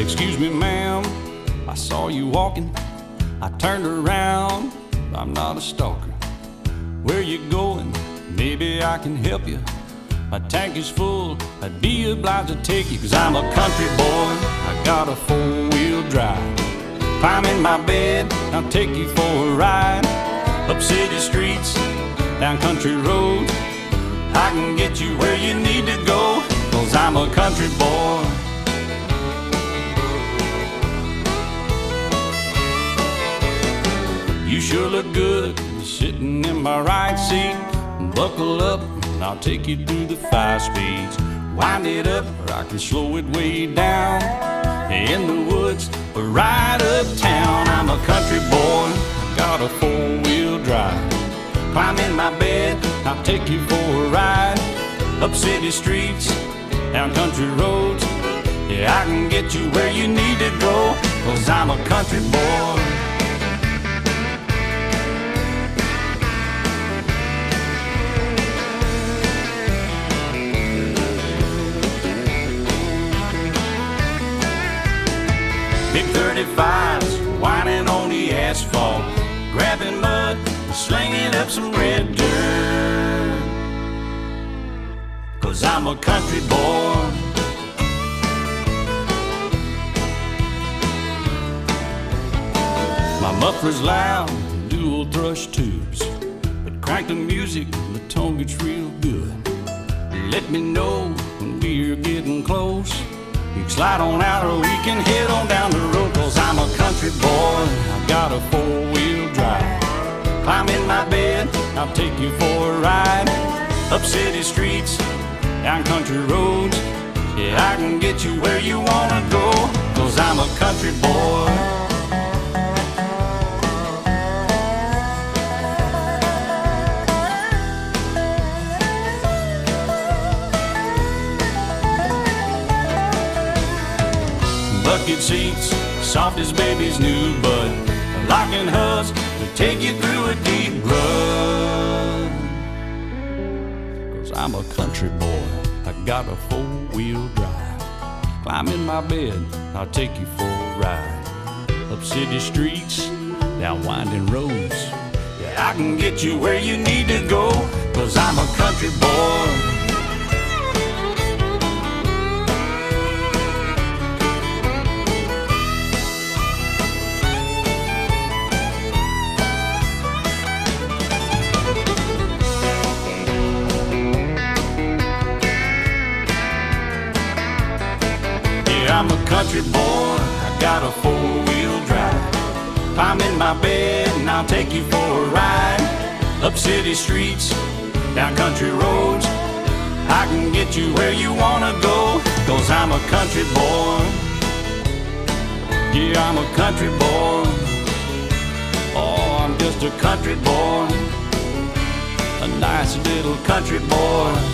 Excuse me, ma'am, I saw you walking. I turned around, I'm not a stalker. Where you going? Maybe I can help you. My tank is full, I'd be obliged to take you, cause I'm a country boy. I got a four wheel drive. Climb in my bed, I'll take you for a ride. Up city streets, down country roads. I can get you where you need to go, cause I'm a country boy. You sure look good sitting in my right seat. Buckle up, and I'll take you through the five speeds. Wind it up, or I can slow it way down. In the woods, or right uptown. I'm a country boy, got a four wheel drive. Climb in my bed, I'll take you for a ride. Up city streets, down country roads. Yeah, I can get you where you need to go, cause I'm a country boy. Big 35s whining on the asphalt, grabbing mud, slinging up some red dirt. Cause I'm a country boy. My muffler's loud, dual thrush tubes. But crank the music, the tone gets real good. Let me know when we're getting close. You can slide on out or we can head on down country boy, I've got a four wheel drive. Climb in my bed, I'll take you for a ride. Up city streets, down country roads. Yeah, I can get you where you wanna go. Cause I'm a country boy. bucket seats, soft as baby's new bud. Locking hubs to take you through a deep rut. Cause I'm a country boy, I got a four wheel drive. Climb in my bed, I'll take you for a ride. Up city streets, down winding roads. Yeah, I can get you where you need to go. Cause I'm a country boy. Country boy. I got a four wheel drive. Climb in my bed and I'll take you for a ride. Up city streets, down country roads. I can get you where you wanna go. Cause I'm a country boy. Yeah, I'm a country boy. Oh, I'm just a country boy. A nice little country boy.